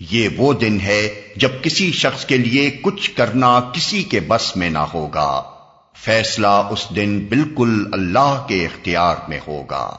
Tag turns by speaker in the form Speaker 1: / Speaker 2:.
Speaker 1: یہ وہ دن ہے جب کسی شخص کے لیے کچھ کرنا کسی کے بس میں نہ ہوگا۔ فیصلہ اس دن بالکل اللہ کے اختیار میں ہوگا۔